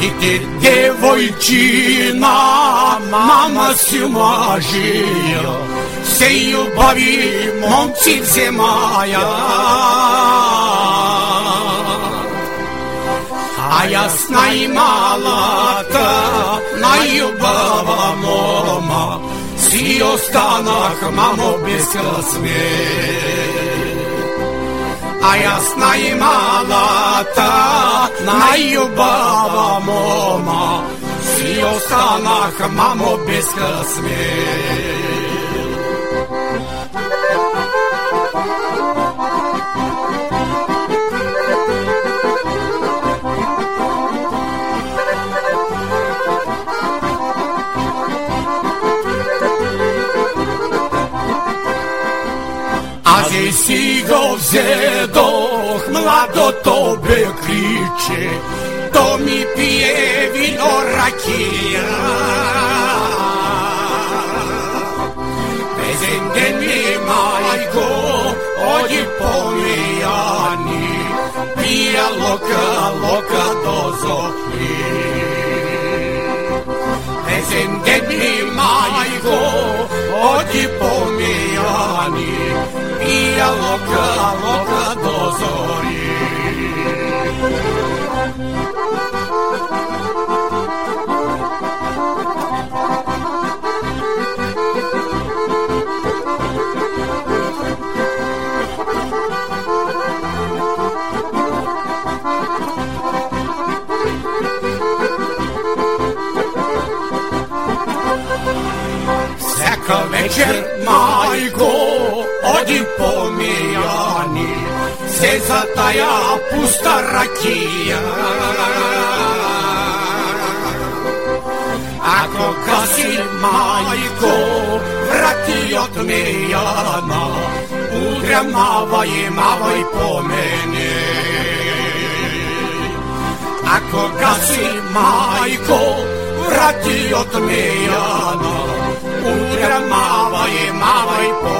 Ti djevojčina, mama si mažija, se ljubavi momci zemaja. A jasna i mala ta, najljubava moma, si ostanak mamo bez smije. A jasna i ta, najljubava moma, si ostanak mamo bez smije. Gdje si go vzedoh, mlado tobe kriče, to mi pije vino rakija. Bezende mi majko, odi pomijani, pija loka, loka dozokli. Bezende pija loka, loka dozori. Svaka večer, majko, odi pomijani, se zataja pusta rakija. Ako kasi majko, vrati od mijana, udra mavaj, mavaj po mene. Ako gasi majko, vrati od mijana, udra mavaj, mavaj po mene.